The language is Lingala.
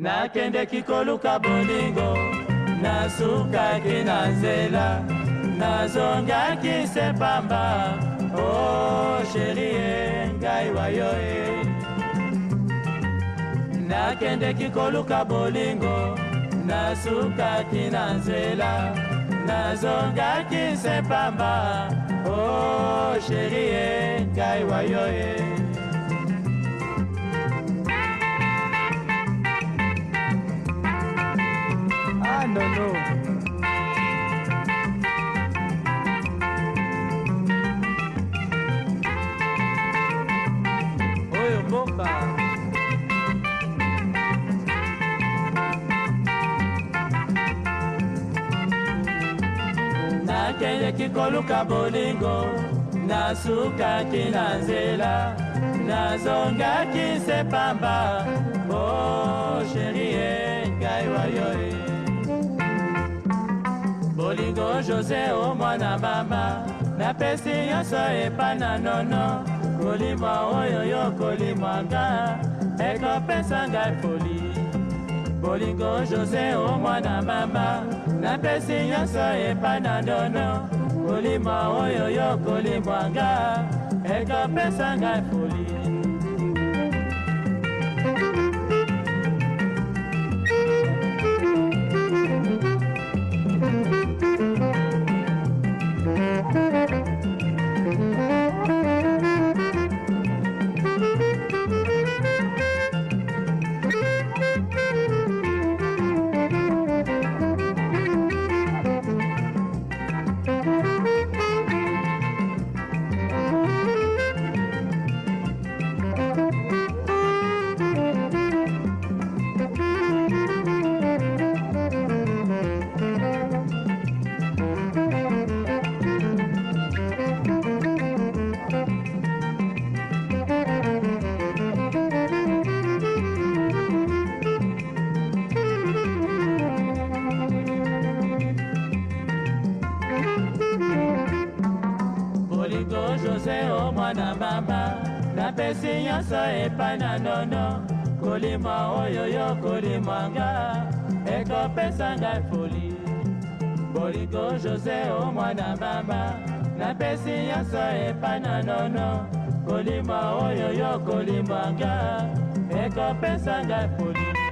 nakende kikoluka bolingo nasukaki na nzela nazongaki se pamba o oh, sheri e ngai wayo e nakendeki koluka bolingo nasukaki na nzela nazongaki se pamba o oh, sheri e ngai wayo e ah no no oyo mboka nakendeki koluka bolingo nasukaki na nzela nazongaki se pamba o oh, sheri engai wayoe bolingo jose o mwana mama napesi nyonso epa na nono kolimwa oyo yo kolimwanga ekopesa ngai foli bolingo jose o mwana mama napesi nyonso epa na nono kolimwa oyo yo kolimwanga ekopesa ngai foli jose o mwana mama napesi nyonso epai na nono kolima oyo yo kolimanga ekopesa ngai foli bolingo jose o mwana mama napesi nyonso epai na nono kolima oyo yo kolimanga ekopesa ngai foli